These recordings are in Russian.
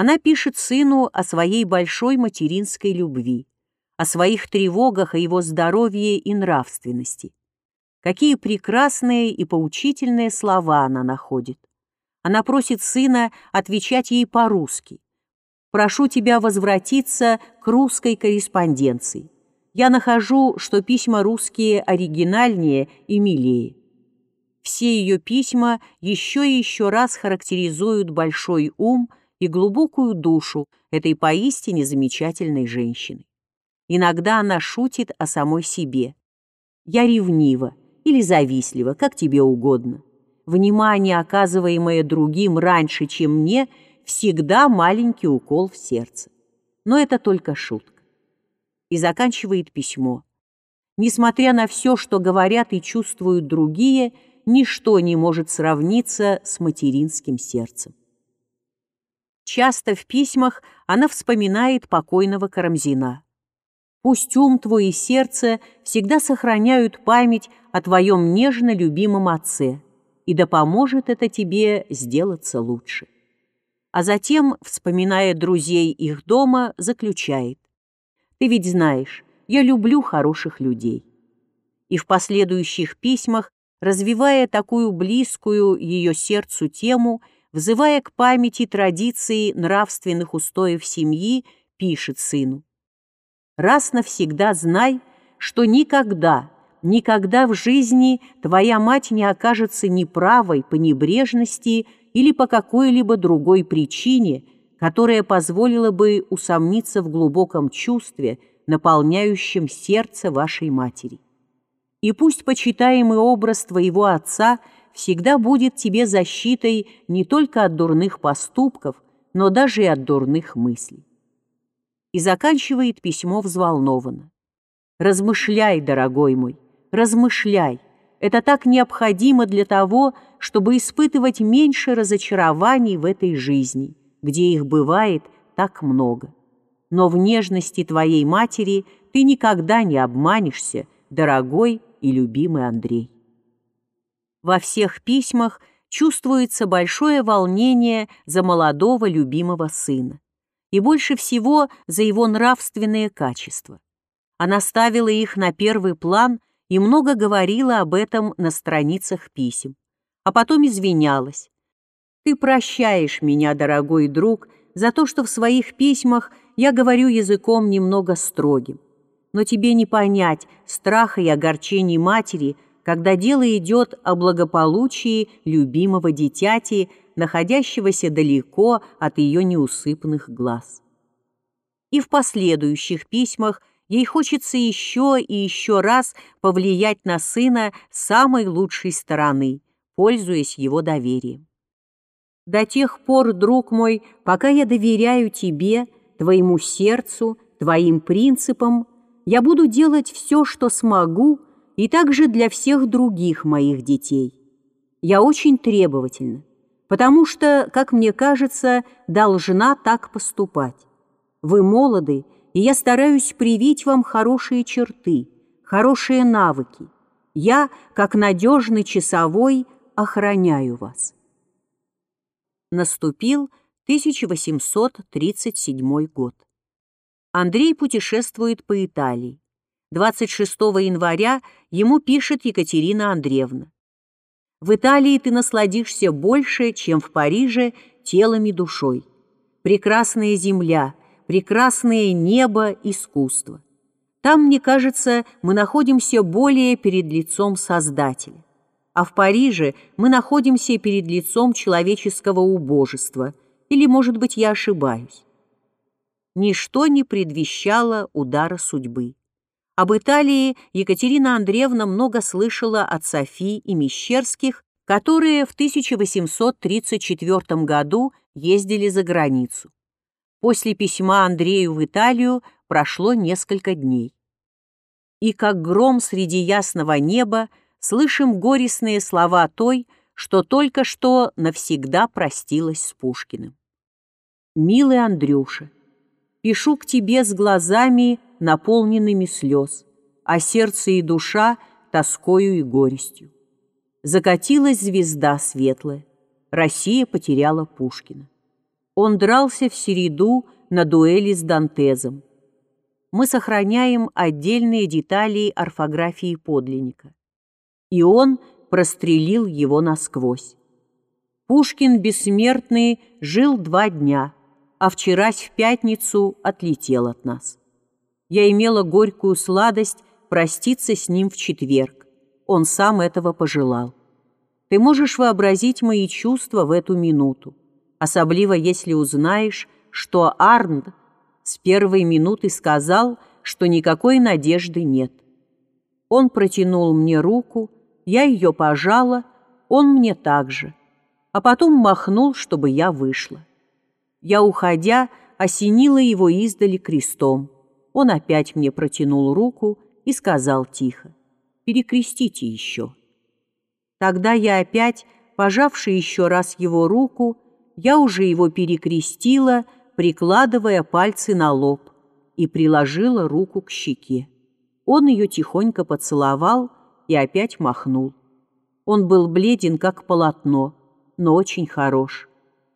Она пишет сыну о своей большой материнской любви, о своих тревогах о его здоровье и нравственности. Какие прекрасные и поучительные слова она находит. Она просит сына отвечать ей по-русски. «Прошу тебя возвратиться к русской корреспонденции. Я нахожу, что письма русские оригинальнее и милее». Все ее письма еще и еще раз характеризуют большой ум и глубокую душу этой поистине замечательной женщины. Иногда она шутит о самой себе. «Я ревнива или завистлива, как тебе угодно. Внимание, оказываемое другим раньше, чем мне, всегда маленький укол в сердце. Но это только шутка». И заканчивает письмо. Несмотря на все, что говорят и чувствуют другие, ничто не может сравниться с материнским сердцем. Часто в письмах она вспоминает покойного Карамзина. Пусть ум твой и сердце всегда сохраняют память о твоем нежно любимом отце, и да поможет это тебе сделаться лучше. А затем, вспоминая друзей их дома, заключает. Ты ведь знаешь, я люблю хороших людей. И в последующих письмах, развивая такую близкую ее сердцу тему, взывая к памяти традиции нравственных устоев семьи, пишет сыну раз навсегда знай, что никогда, никогда в жизни твоя мать не окажется неправой по небрежности или по какой-либо другой причине, которая позволила бы усомниться в глубоком чувстве, наполняющем сердце вашей матери. И пусть почитаемый образ твоего отца всегда будет тебе защитой не только от дурных поступков, но даже и от дурных мыслей и заканчивает письмо взволнованно. «Размышляй, дорогой мой, размышляй. Это так необходимо для того, чтобы испытывать меньше разочарований в этой жизни, где их бывает так много. Но в нежности твоей матери ты никогда не обманешься, дорогой и любимый Андрей». Во всех письмах чувствуется большое волнение за молодого любимого сына и больше всего за его нравственные качества. Она ставила их на первый план и много говорила об этом на страницах писем, а потом извинялась. «Ты прощаешь меня, дорогой друг, за то, что в своих письмах я говорю языком немного строгим. Но тебе не понять страха и огорчений матери, когда дело идет о благополучии любимого дитяти, находящегося далеко от ее неусыпных глаз. И в последующих письмах ей хочется еще и еще раз повлиять на сына самой лучшей стороны, пользуясь его доверием. До тех пор, друг мой, пока я доверяю тебе, твоему сердцу, твоим принципам, я буду делать все, что смогу, и также для всех других моих детей. Я очень требовательна потому что, как мне кажется, должна так поступать. Вы молоды, и я стараюсь привить вам хорошие черты, хорошие навыки. Я, как надежный часовой, охраняю вас. Наступил 1837 год. Андрей путешествует по Италии. 26 января ему пишет Екатерина Андреевна. В Италии ты насладишься больше, чем в Париже, телом и душой. Прекрасная земля, прекрасное небо, искусство. Там, мне кажется, мы находимся более перед лицом Создателя. А в Париже мы находимся перед лицом человеческого убожества. Или, может быть, я ошибаюсь. Ничто не предвещало удара судьбы. Об Италии Екатерина Андреевна много слышала от Софи и Мещерских, которые в 1834 году ездили за границу. После письма Андрею в Италию прошло несколько дней. И как гром среди ясного неба слышим горестные слова той, что только что навсегда простилась с Пушкиным. «Милый Андрюша, пишу к тебе с глазами, наполненными слез, а сердце и душа тоскою и горестью. Закатилась звезда светлая, Россия потеряла Пушкина. Он дрался в середу на дуэли с Дантезом. Мы сохраняем отдельные детали орфографии подлинника. И он прострелил его насквозь. Пушкин бессмертный жил два дня, а вчерась в пятницу отлетел от нас. Я имела горькую сладость проститься с ним в четверг. Он сам этого пожелал. Ты можешь вообразить мои чувства в эту минуту, особливо если узнаешь, что Арнд с первой минуты сказал, что никакой надежды нет. Он протянул мне руку, я ее пожала, он мне также, а потом махнул, чтобы я вышла. Я, уходя, осенила его издали крестом. Он опять мне протянул руку и сказал тихо, «Перекрестите еще». Тогда я опять, пожавши еще раз его руку, я уже его перекрестила, прикладывая пальцы на лоб, и приложила руку к щеке. Он ее тихонько поцеловал и опять махнул. Он был бледен, как полотно, но очень хорош.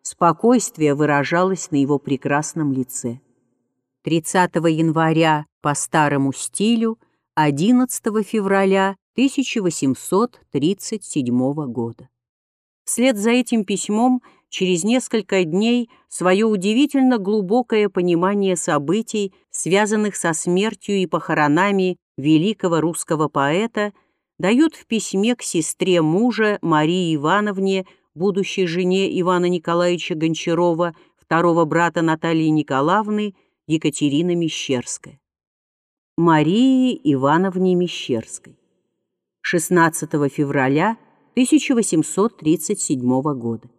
Спокойствие выражалось на его прекрасном лице. 30 января по старому стилю, 11 февраля 1837 года. Вслед за этим письмом через несколько дней свое удивительно глубокое понимание событий, связанных со смертью и похоронами великого русского поэта, дает в письме к сестре мужа Марии Ивановне, будущей жене Ивана Николаевича Гончарова, второго брата Натальи Николаевны, Екатерина Мещерская. Марии Ивановне Мещерской. 16 февраля 1837 года.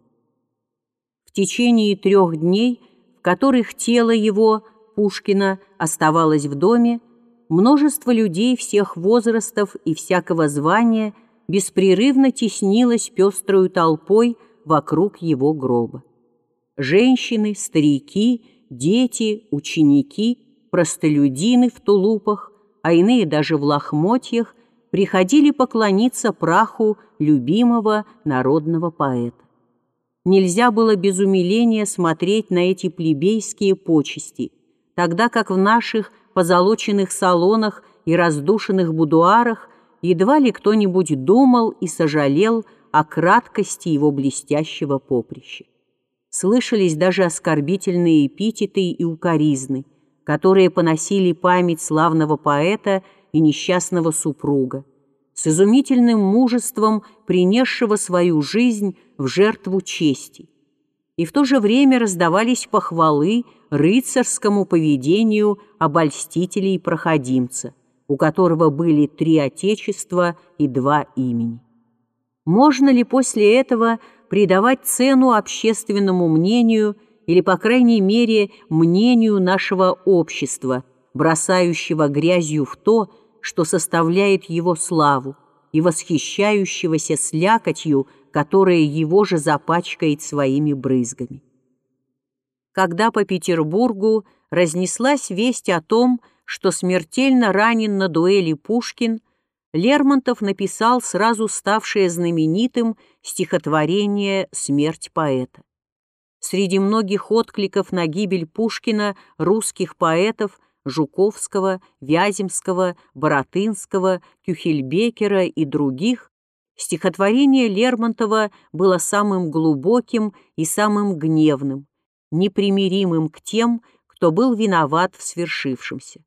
В течение трех дней, в которых тело его, Пушкина, оставалось в доме, множество людей всех возрастов и всякого звания беспрерывно теснилось пеструю толпой вокруг его гроба. Женщины, старики, дети, ученики, простолюдины в тулупах, а иные даже в лохмотьях – приходили поклониться праху любимого народного поэта. Нельзя было без умиления смотреть на эти плебейские почести, тогда как в наших позолоченных салонах и раздушенных будуарах едва ли кто-нибудь думал и сожалел о краткости его блестящего поприща. Слышались даже оскорбительные эпитеты и укоризны, которые поносили память славного поэта и несчастного супруга, с изумительным мужеством принесшего свою жизнь в жертву чести. И в то же время раздавались похвалы рыцарскому поведению обольстителей и проходимца, у которого были три отечества и два имени. Можно ли после этого придавать цену общественному мнению или, по крайней мере, мнению нашего общества, бросающего грязью в то, что составляет его славу, и восхищающегося слякотью, которая его же запачкает своими брызгами. Когда по Петербургу разнеслась весть о том, что смертельно ранен на дуэли Пушкин, Лермонтов написал сразу ставшее знаменитым стихотворение «Смерть поэта». Среди многих откликов на гибель Пушкина русских поэтов Жуковского, Вяземского, Боротынского, Кюхельбекера и других, стихотворение Лермонтова было самым глубоким и самым гневным, непримиримым к тем, кто был виноват в свершившемся.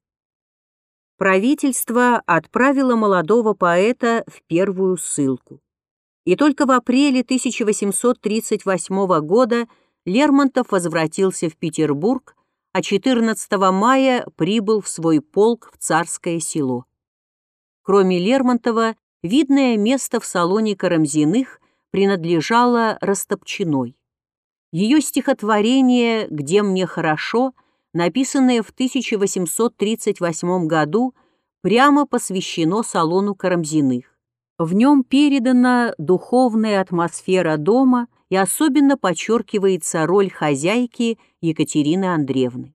Правительство отправило молодого поэта в первую ссылку. И только в апреле 1838 года Лермонтов возвратился в Петербург а 14 мая прибыл в свой полк в Царское село. Кроме Лермонтова, видное место в салоне Карамзиных принадлежало Растопчиной. Ее стихотворение «Где мне хорошо», написанное в 1838 году, прямо посвящено салону Карамзиных. В нем передана духовная атмосфера дома и особенно подчеркивается роль хозяйки Екатерины Андреевны.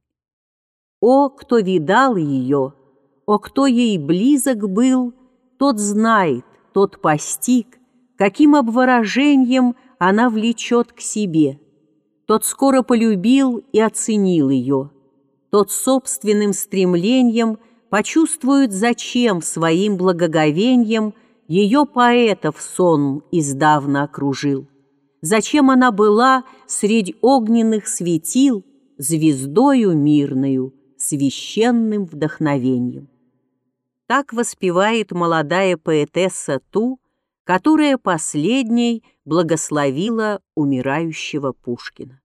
«О, кто видал ее! О, кто ей близок был! Тот знает, тот постиг, каким обворожением она влечет к себе. тот скоро полюбил и оценил ее. Тот собственным стремлением почувствует, зачем своим благоговением ее поэтов сон издавна окружил. Зачем она была средь огненных светил звездою мирною, священным вдохновением. Так воспевает молодая поэтесса ту, которая последней благословила умирающего Пушкина.